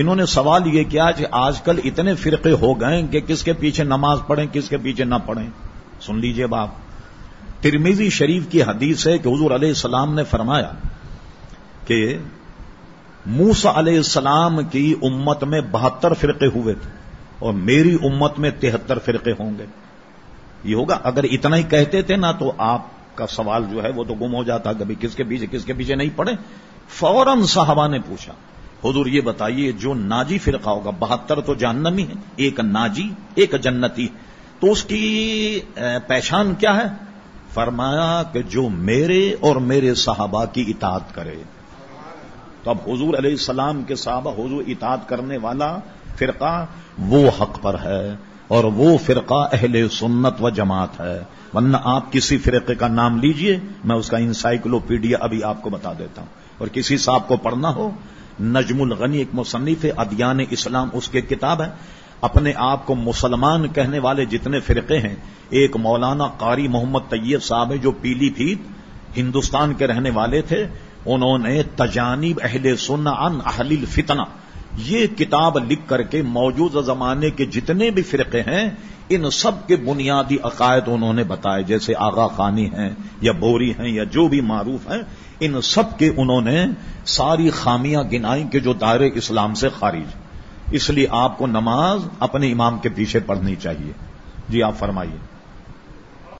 انہوں نے سوال یہ کیا کہ آج کل اتنے فرقے ہو گئے کہ کس کے پیچھے نماز پڑھیں، کس کے پیچھے نہ پڑھیں۔ سن لیجیے باپ۔ ترمیزی شریف کی حدیث ہے کہ حضور علیہ السلام نے فرمایا کہ موسا علیہ السلام کی امت میں بہتر فرقے ہوئے تھے اور میری امت میں تہتر فرقے ہوں گے۔ یہ ہوگا۔ اگر اتنا ہی کہتے تھے نا تو آپ کا سوال جو ہے وہ تو گم ہو جاتا۔ کبھی کس کے پیچھے، کس کے پیچھے نہیں پڑے فوراً صحابہ نے پوچھا۔ حضور یہ بتائیے جو ناجی فرقہ ہوگا، بہتر تو جہنمی ہے، ایک ناجی، ایک جنتی تو اس کی پہچان کیا ہے؟ فرمایا کہ جو میرے اور میرے صحابہ کی اطاعت کرے۔ تو اب حضور علیہ السلام کے صحابہ، حضور اطاعت کرنے والا فرقہ وہ حق پر ہے اور وہ فرقہ اہل سنت و جماعت ہے۔ ورنہ آپ کسی فرقے کا نام لیجیے، میں اس کا انسائکلوپیڈیا ابھی آپ کو بتا دیتا ہوں۔ اور کسی صاحب کو پڑھنا ہو نجم الغنی ایک مصنف ادیان اسلام، اس کے کتاب ہے۔ اپنے آپ کو مسلمان کہنے والے جتنے فرقے ہیں، ایک مولانا قاری محمد طیب صاحب جو پیلی پھیت ہندوستان کے رہنے والے تھے، انہوں نے تجانب اہل سن ان اہل الفتنہ یہ کتاب لکھ کر کے موجودہ زمانے کے جتنے بھی فرقے ہیں، ان سب کے بنیادی عقائد انہوں نے بتائے، جیسے آغا خانی ہیں، یا بوری ہیں، یا جو بھی معروف ہیں، ان سب کے انہوں نے ساری خامیاں گنائی کے جو دائرے اسلام سے خارج۔ اس لیے آپ کو نماز اپنے امام کے پیچھے پڑھنی چاہیے۔ جی آپ فرمائیے۔